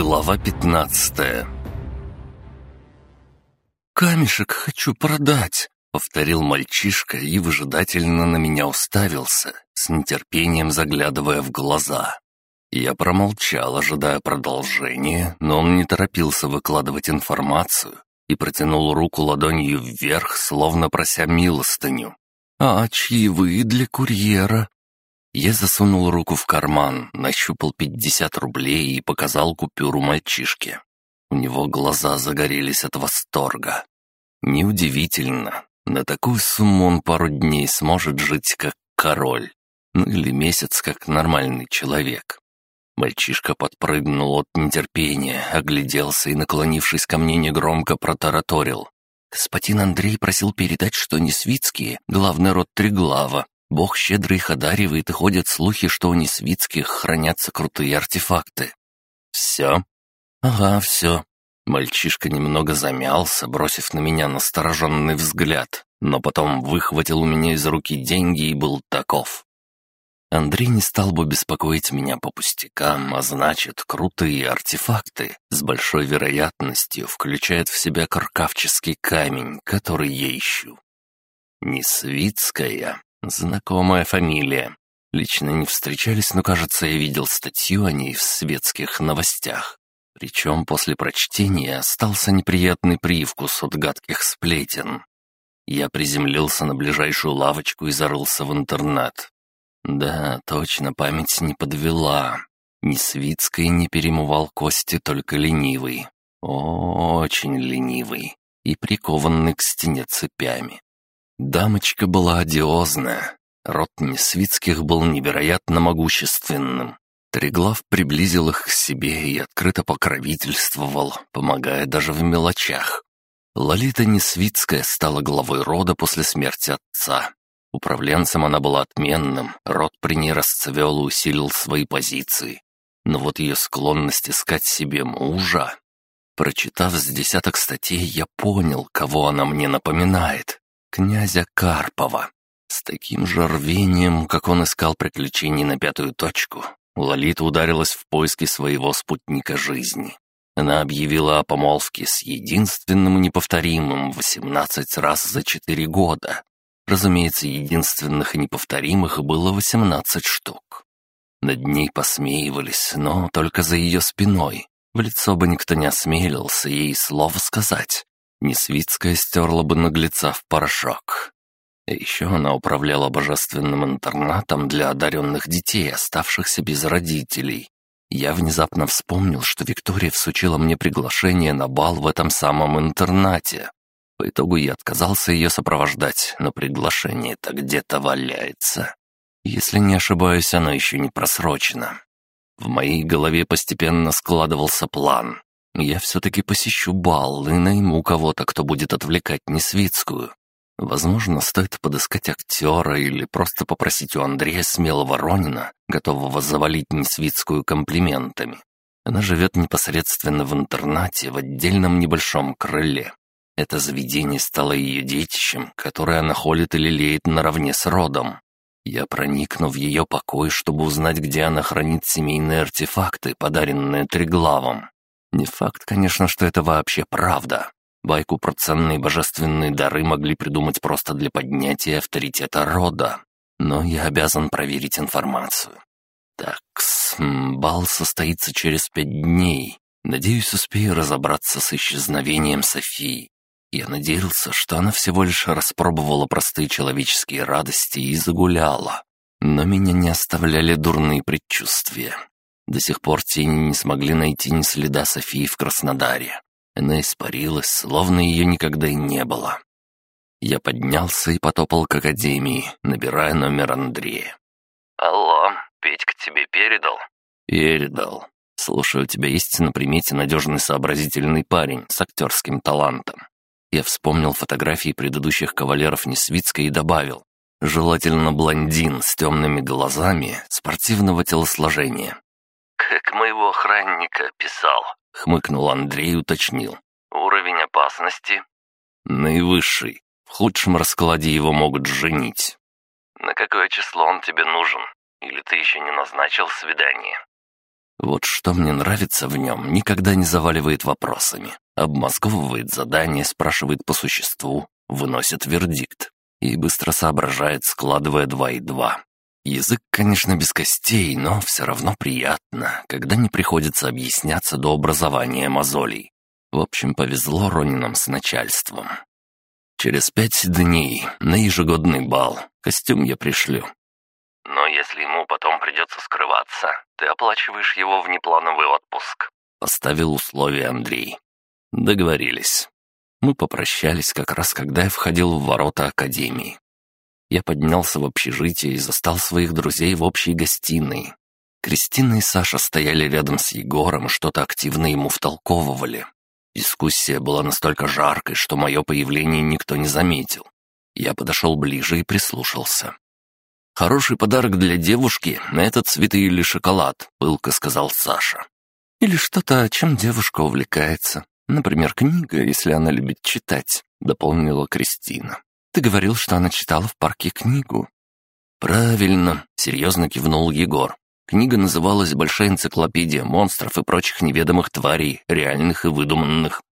Глава пятнадцатая «Камешек хочу продать», — повторил мальчишка и выжидательно на меня уставился, с нетерпением заглядывая в глаза. Я промолчал, ожидая продолжения, но он не торопился выкладывать информацию и протянул руку ладонью вверх, словно прося милостыню. «А чьи для курьера?» Я засунул руку в карман, нащупал пятьдесят рублей и показал купюру мальчишке. У него глаза загорелись от восторга. Неудивительно, на такую сумму он пару дней сможет жить как король, ну или месяц как нормальный человек. Мальчишка подпрыгнул от нетерпения, огляделся и, наклонившись ко мне, негромко протараторил. «Господин Андрей просил передать, что Несвицкие — главный род Триглава, Бог щедро их одаривает, и ходят слухи, что у Несвицких хранятся крутые артефакты. «Все?» «Ага, все». Мальчишка немного замялся, бросив на меня настороженный взгляд, но потом выхватил у меня из руки деньги и был таков. Андрей не стал бы беспокоить меня по пустякам, а значит, крутые артефакты с большой вероятностью включают в себя каркавческий камень, который я ищу. Несвицкая Знакомая фамилия. Лично не встречались, но, кажется, я видел статью о ней в светских новостях. Причем после прочтения остался неприятный привкус от гадких сплетен. Я приземлился на ближайшую лавочку и зарылся в интернет. Да, точно, память не подвела. Ни Свицкой не перемывал кости, только ленивый. Очень ленивый и прикованный к стене цепями. Дамочка была одиозная. Род Несвицких был невероятно могущественным. Триглав приблизил их к себе и открыто покровительствовал, помогая даже в мелочах. Лолита Несвицкая стала главой рода после смерти отца. Управленцем она была отменным, род при ней расцвел и усилил свои позиции. Но вот ее склонность искать себе мужа... Прочитав с десяток статей, я понял, кого она мне напоминает князя Карпова. С таким же рвением, как он искал приключений на пятую точку, Лолита ударилась в поиски своего спутника жизни. Она объявила о помолвке с единственным и неповторимым 18 раз за 4 года. Разумеется, единственных и неповторимых было 18 штук. Над ней посмеивались, но только за ее спиной. В лицо бы никто не осмелился ей слова сказать. Несвицкая стерла бы наглеца в порошок. И еще она управляла божественным интернатом для одаренных детей, оставшихся без родителей. Я внезапно вспомнил, что Виктория всучила мне приглашение на бал в этом самом интернате. По итогу я отказался ее сопровождать, но приглашение-то где-то валяется. Если не ошибаюсь, оно еще не просрочено. В моей голове постепенно складывался план. Я все-таки посещу бал и найму кого-то, кто будет отвлекать Несвицкую. Возможно, стоит подыскать актера или просто попросить у Андрея смелого Ронина, готового завалить Несвицкую комплиментами. Она живет непосредственно в интернате в отдельном небольшом крыле. Это заведение стало ее детищем, которое она холит и лелеет наравне с родом. Я проникну в ее покой, чтобы узнать, где она хранит семейные артефакты, подаренные Триглавом. Не факт, конечно, что это вообще правда. Байку про ценные божественные дары могли придумать просто для поднятия авторитета рода. Но я обязан проверить информацию. Такс, бал состоится через пять дней. Надеюсь, успею разобраться с исчезновением Софии. Я надеялся, что она всего лишь распробовала простые человеческие радости и загуляла. Но меня не оставляли дурные предчувствия. До сих пор тени не смогли найти ни следа Софии в Краснодаре. Она испарилась, словно ее никогда и не было. Я поднялся и потопал к академии, набирая номер Андрея. «Алло, Петька тебе передал?» «Передал. Слушай, у тебя есть на примете надежный сообразительный парень с актерским талантом». Я вспомнил фотографии предыдущих кавалеров Несвицкой и добавил. Желательно блондин с темными глазами, спортивного телосложения. «Как моего охранника писал», — хмыкнул Андрей и уточнил. «Уровень опасности?» «Наивысший. В худшем раскладе его могут женить». «На какое число он тебе нужен? Или ты еще не назначил свидание?» Вот что мне нравится в нем, никогда не заваливает вопросами. Обмозговывает задание, спрашивает по существу, выносит вердикт. И быстро соображает, складывая два и два. Язык, конечно, без костей, но все равно приятно, когда не приходится объясняться до образования мозолей. В общем, повезло Ронинам с начальством. Через пять дней на ежегодный бал. Костюм я пришлю. Но если ему потом придется скрываться, ты оплачиваешь его внеплановый отпуск. Поставил условие Андрей. Договорились. Мы попрощались как раз, когда я входил в ворота Академии. Я поднялся в общежитие и застал своих друзей в общей гостиной. Кристина и Саша стояли рядом с Егором что-то активно ему втолковывали. Дискуссия была настолько жаркой, что мое появление никто не заметил. Я подошел ближе и прислушался. «Хороший подарок для девушки — это цветы или шоколад», — пылко сказал Саша. «Или что-то, чем девушка увлекается. Например, книга, если она любит читать», — дополнила Кристина. Ты говорил, что она читала в парке книгу». «Правильно», — серьезно кивнул Егор. Книга называлась «Большая энциклопедия монстров и прочих неведомых тварей, реальных и выдуманных».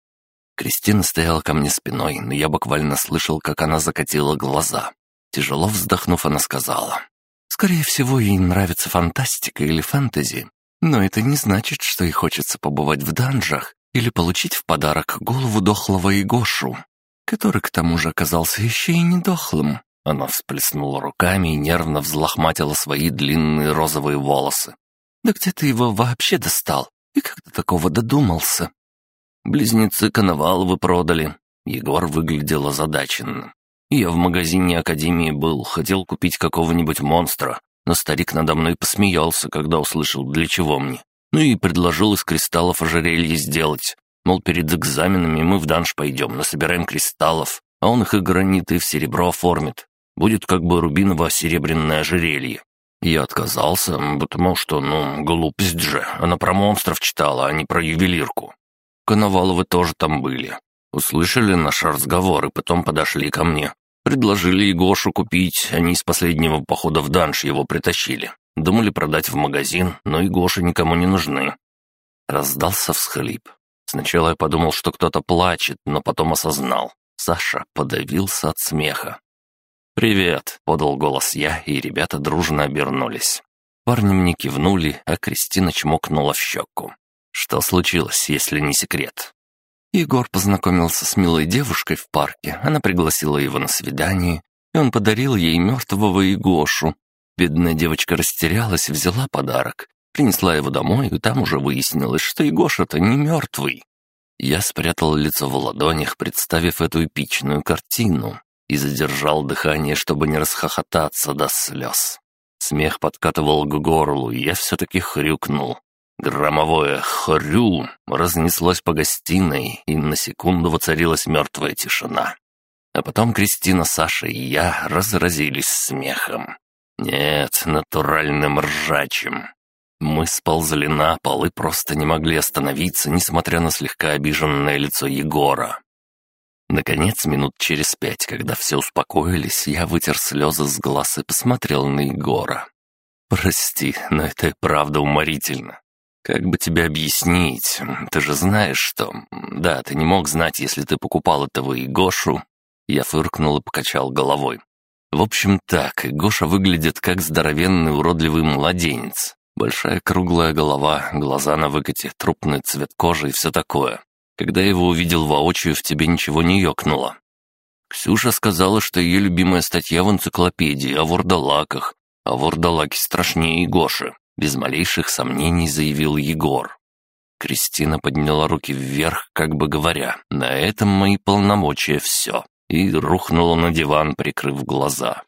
Кристина стояла ко мне спиной, но я буквально слышал, как она закатила глаза. Тяжело вздохнув, она сказала. «Скорее всего, ей нравится фантастика или фэнтези, но это не значит, что ей хочется побывать в данжах или получить в подарок голову дохлого Игошу который к тому же оказался еще и недохлым. Она всплеснула руками и нервно взлохматила свои длинные розовые волосы. «Да где ты его вообще достал? И как до такого додумался?» «Близнецы Коноваловы продали». Егор выглядел озадаченным. «Я в магазине Академии был, хотел купить какого-нибудь монстра, но старик надо мной посмеялся, когда услышал, для чего мне. Ну и предложил из кристаллов ожерелье сделать. Мол, перед экзаменами мы в данж пойдем, насобираем кристаллов, а он их и гранит, и в серебро оформит. Будет как бы рубиново-серебряное ожерелье. Я отказался, потому что, ну, глупость же. Она про монстров читала, а не про ювелирку. Коноваловы тоже там были. Услышали наш разговор и потом подошли ко мне. Предложили Егошу купить, они из последнего похода в данж его притащили. Думали продать в магазин, но Егоши никому не нужны. Раздался всхлип. Сначала я подумал, что кто-то плачет, но потом осознал. Саша подавился от смеха. «Привет!» — подал голос я, и ребята дружно обернулись. Парни мне кивнули, а Кристина чмокнула в щеку. Что случилось, если не секрет? Егор познакомился с милой девушкой в парке, она пригласила его на свидание, и он подарил ей мертвого Егошу. Бедная девочка растерялась, взяла подарок Принесла его домой, и там уже выяснилось, что Егоша-то не мертвый. Я спрятал лицо в ладонях, представив эту эпичную картину, и задержал дыхание, чтобы не расхохотаться до слез. Смех подкатывал к горлу, и я все-таки хрюкнул. Громовое «хрю» разнеслось по гостиной, и на секунду воцарилась мертвая тишина. А потом Кристина, Саша и я разразились смехом. Нет, натуральным ржачим. Мы сползли на пол и просто не могли остановиться, несмотря на слегка обиженное лицо Егора. Наконец, минут через пять, когда все успокоились, я вытер слезы с глаз и посмотрел на Егора. «Прости, но это и правда уморительно. Как бы тебе объяснить? Ты же знаешь, что... Да, ты не мог знать, если ты покупал этого Егошу». Я фыркнул и покачал головой. В общем так, Гоша выглядит как здоровенный уродливый младенец. Большая круглая голова, глаза на выкате, трупный цвет кожи и все такое. Когда я его увидел воочию, в тебе ничего не ёкнуло. Ксюша сказала, что ее любимая статья в энциклопедии о вурдалаках, а вурдалаки страшнее Егоши, без малейших сомнений заявил Егор. Кристина подняла руки вверх, как бы говоря, «На этом мои полномочия все», и рухнула на диван, прикрыв глаза.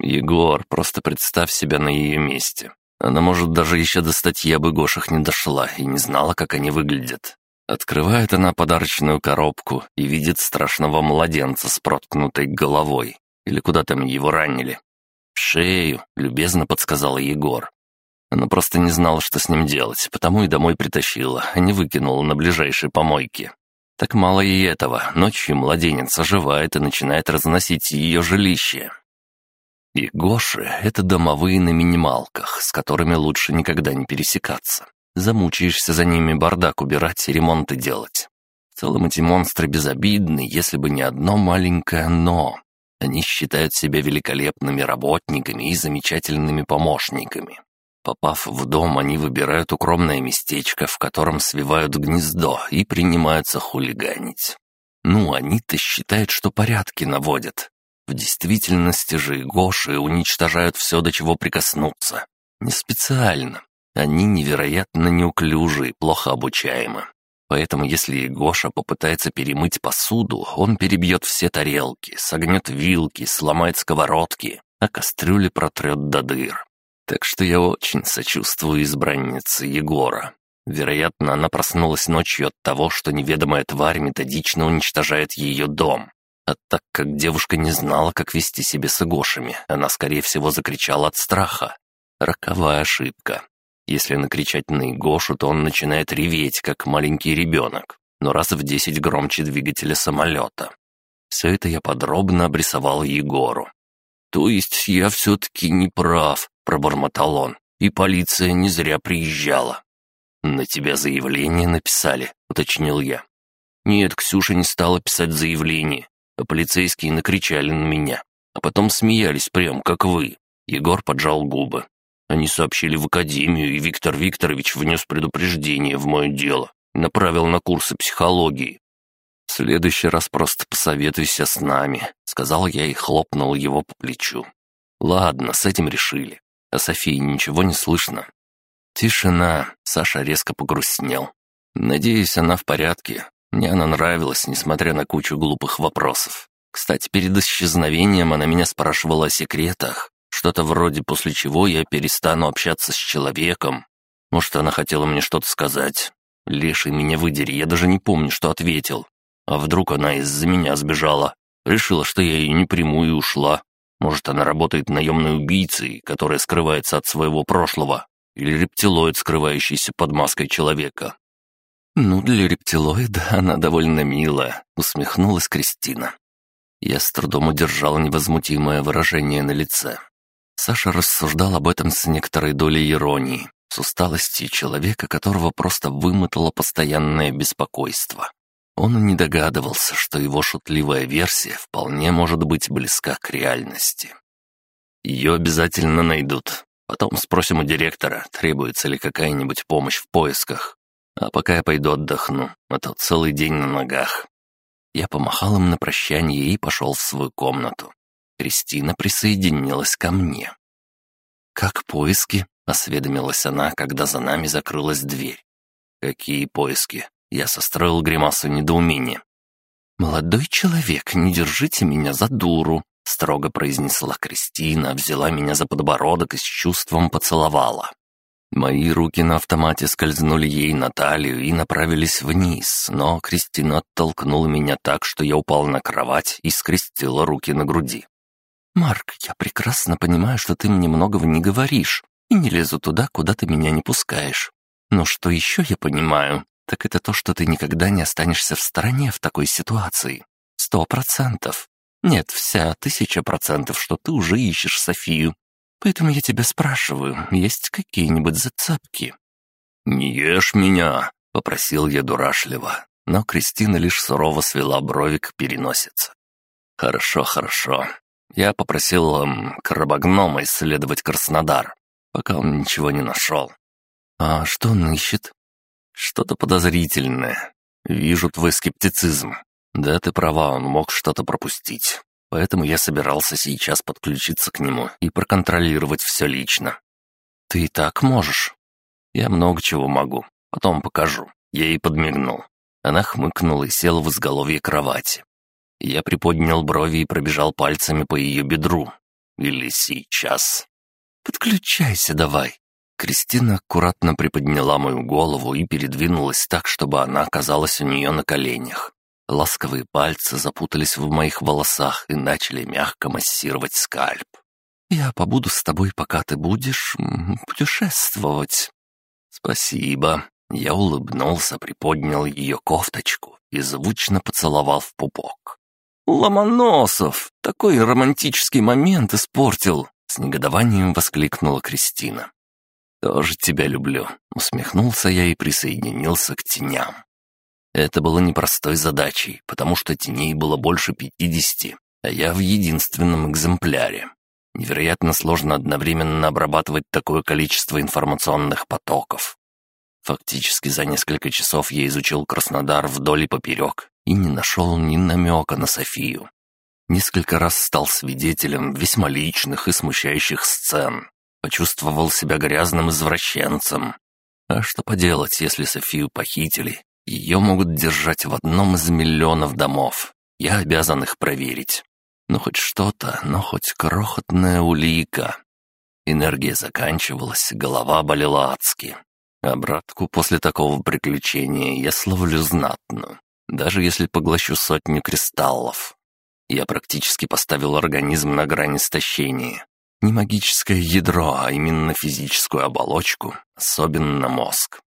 «Егор, просто представь себя на ее месте. Она, может, даже еще до статьи об Игошах не дошла и не знала, как они выглядят. Открывает она подарочную коробку и видит страшного младенца с проткнутой головой. Или куда там его ранили. «Шею», — любезно подсказал Егор. Она просто не знала, что с ним делать, потому и домой притащила, а не выкинула на ближайшей помойке. Так мало ей этого, ночью младенец оживает и начинает разносить ее жилище. И Гоши — это домовые на минималках, с которыми лучше никогда не пересекаться. Замучаешься за ними бардак убирать и ремонты делать. В целом эти монстры безобидны, если бы не одно маленькое «но». Они считают себя великолепными работниками и замечательными помощниками. Попав в дом, они выбирают укромное местечко, в котором свивают гнездо и принимаются хулиганить. Ну, они-то считают, что порядки наводят. В действительности же Гоши уничтожают все, до чего прикоснутся. Не специально. Они невероятно неуклюжи и плохо обучаемы. Поэтому если Гоша попытается перемыть посуду, он перебьет все тарелки, согнет вилки, сломает сковородки, а кастрюли протрет до дыр. Так что я очень сочувствую избраннице Егора. Вероятно, она проснулась ночью от того, что неведомая тварь методично уничтожает ее дом. А так как девушка не знала, как вести себя с Игошами, она, скорее всего, закричала от страха. Роковая ошибка. Если накричать на Игошу, то он начинает реветь, как маленький ребенок, но раз в десять громче двигателя самолета. Все это я подробно обрисовал Егору. «То есть я все-таки не прав», — пробормотал он, «и полиция не зря приезжала». «На тебя заявление написали», — уточнил я. «Нет, Ксюша не стала писать заявление, а полицейские накричали на меня, а потом смеялись прям как вы». Егор поджал губы. Они сообщили в академию, и Виктор Викторович внес предупреждение в мое дело, направил на курсы психологии. «В следующий раз просто посоветуйся с нами», — сказал я и хлопнул его по плечу. «Ладно, с этим решили. А Софии ничего не слышно». Тишина. Саша резко погрустнел. Надеюсь, она в порядке. Мне она нравилась, несмотря на кучу глупых вопросов. Кстати, перед исчезновением она меня спрашивала о секретах. Что-то вроде после чего я перестану общаться с человеком. Может, она хотела мне что-то сказать. Леший меня выдери, я даже не помню, что ответил. А вдруг она из-за меня сбежала? Решила, что я ее не приму и ушла. Может, она работает наемной убийцей, которая скрывается от своего прошлого. Или рептилоид, скрывающийся под маской человека. «Ну, для рептилоида она довольно милая», — усмехнулась Кристина. Я с трудом удержал невозмутимое выражение на лице. Саша рассуждал об этом с некоторой долей иронии, с усталости человека, которого просто вымотало постоянное беспокойство. Он не догадывался, что его шутливая версия вполне может быть близка к реальности. Ее обязательно найдут. Потом спросим у директора, требуется ли какая-нибудь помощь в поисках. А пока я пойду отдохну, а то целый день на ногах. Я помахал им на прощание и пошел в свою комнату. Кристина присоединилась ко мне. «Как поиски?» — осведомилась она, когда за нами закрылась дверь. «Какие поиски?» — я состроил гримасу недоумения. «Молодой человек, не держите меня за дуру», — строго произнесла Кристина, взяла меня за подбородок и с чувством поцеловала. Мои руки на автомате скользнули ей на талию и направились вниз, но Кристина оттолкнула меня так, что я упал на кровать и скрестила руки на груди. «Марк, я прекрасно понимаю, что ты мне многого не говоришь и не лезу туда, куда ты меня не пускаешь. Но что еще я понимаю, так это то, что ты никогда не останешься в стороне в такой ситуации. Сто процентов. Нет, вся тысяча процентов, что ты уже ищешь Софию. Поэтому я тебя спрашиваю, есть какие-нибудь зацепки?» «Не ешь меня», — попросил я дурашливо, но Кристина лишь сурово свела брови к переносице. «Хорошо, хорошо. Я попросил эм, крабогнома исследовать Краснодар, пока он ничего не нашел. А что он ищет? Что-то подозрительное. Вижу твой скептицизм. Да, ты права, он мог что-то пропустить. Поэтому я собирался сейчас подключиться к нему и проконтролировать все лично. Ты и так можешь. Я много чего могу. Потом покажу. Я ей подмигнул. Она хмыкнула и села в изголовье кровати. Я приподнял брови и пробежал пальцами по ее бедру. Или сейчас. «Подключайся давай». Кристина аккуратно приподняла мою голову и передвинулась так, чтобы она оказалась у нее на коленях. Ласковые пальцы запутались в моих волосах и начали мягко массировать скальп. «Я побуду с тобой, пока ты будешь путешествовать». «Спасибо». Я улыбнулся, приподнял ее кофточку и звучно поцеловал в пупок. «Ломоносов! Такой романтический момент испортил!» С негодованием воскликнула Кристина. «Тоже тебя люблю», — усмехнулся я и присоединился к теням. Это было непростой задачей, потому что теней было больше пятидесяти, а я в единственном экземпляре. Невероятно сложно одновременно обрабатывать такое количество информационных потоков. Фактически за несколько часов я изучил Краснодар вдоль и поперек и не нашел ни намека на Софию. Несколько раз стал свидетелем весьма личных и смущающих сцен, Почувствовал себя грязным извращенцем. А что поделать, если Софию похитили? Ее могут держать в одном из миллионов домов. Я обязан их проверить. Ну, хоть что-то, но хоть крохотная улика. Энергия заканчивалась, голова болела адски. Обратку после такого приключения я словлю знатно, даже если поглощу сотню кристаллов. Я практически поставил организм на грани истощения. Не магическое ядро, а именно физическую оболочку, особенно мозг.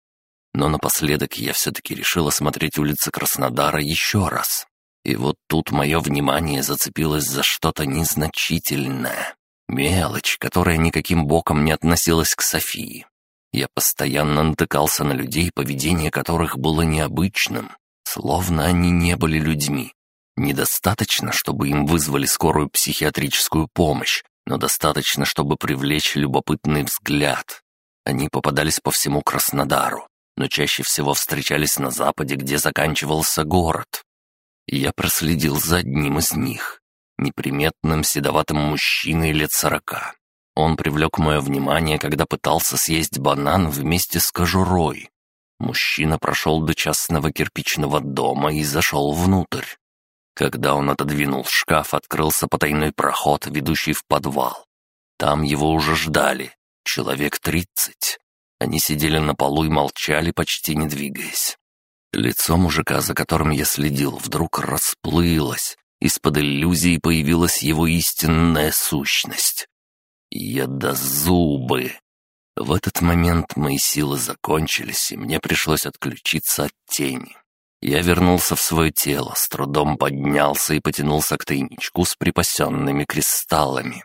Но напоследок я все-таки решил осмотреть улицы Краснодара еще раз. И вот тут мое внимание зацепилось за что-то незначительное. Мелочь, которая никаким боком не относилась к Софии. Я постоянно натыкался на людей, поведение которых было необычным, словно они не были людьми. Недостаточно, чтобы им вызвали скорую психиатрическую помощь, но достаточно, чтобы привлечь любопытный взгляд. Они попадались по всему Краснодару, но чаще всего встречались на западе, где заканчивался город. Я проследил за одним из них, неприметным седоватым мужчиной лет сорока. Он привлек мое внимание, когда пытался съесть банан вместе с кожурой. Мужчина прошел до частного кирпичного дома и зашел внутрь. Когда он отодвинул шкаф, открылся потайной проход, ведущий в подвал. Там его уже ждали. Человек тридцать. Они сидели на полу и молчали, почти не двигаясь. Лицо мужика, за которым я следил, вдруг расплылось. Из-под иллюзии появилась его истинная сущность. Ядозубы. В этот момент мои силы закончились, и мне пришлось отключиться от тени. Я вернулся в свое тело, с трудом поднялся и потянулся к тайничку с припасенными кристаллами.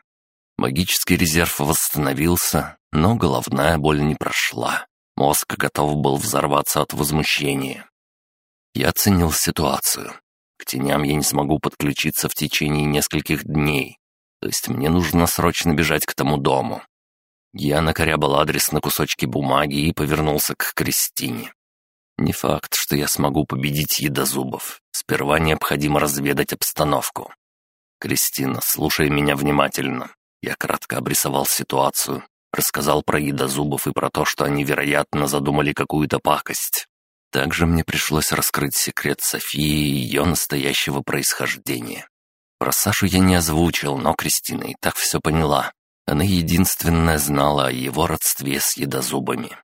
Магический резерв восстановился, но головная боль не прошла. Мозг готов был взорваться от возмущения. Я оценил ситуацию. К теням я не смогу подключиться в течение нескольких дней. То есть мне нужно срочно бежать к тому дому. Я накорябал адрес на кусочке бумаги и повернулся к Кристине. Не факт, что я смогу победить едозубов. Сперва необходимо разведать обстановку. Кристина, слушай меня внимательно. Я кратко обрисовал ситуацию, рассказал про едозубов и про то, что они, вероятно, задумали какую-то пакость. Также мне пришлось раскрыть секрет Софии и ее настоящего происхождения. Про Сашу я не озвучил, но Кристина и так все поняла. Она единственная знала о его родстве с едозубами.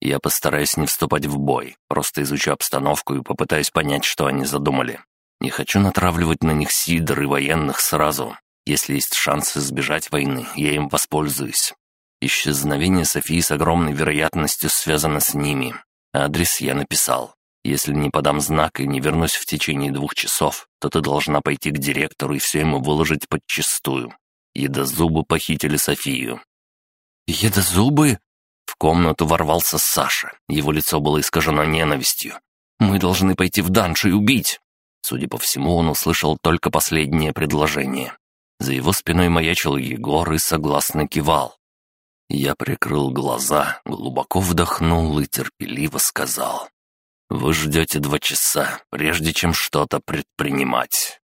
Я постараюсь не вступать в бой, просто изучу обстановку и попытаюсь понять, что они задумали. Не хочу натравливать на них сидр и военных сразу. Если есть шанс избежать войны, я им воспользуюсь. Исчезновение Софии с огромной вероятностью связано с ними. Адрес я написал. Если не подам знак и не вернусь в течение двух часов, то ты должна пойти к директору и все ему выложить подчистую. Едозубы похитили Софию». «Едозубы?» В комнату ворвался Саша. Его лицо было искажено ненавистью. «Мы должны пойти в данж и убить!» Судя по всему, он услышал только последнее предложение. За его спиной маячил Егор и согласно кивал. Я прикрыл глаза, глубоко вдохнул и терпеливо сказал. «Вы ждете два часа, прежде чем что-то предпринимать.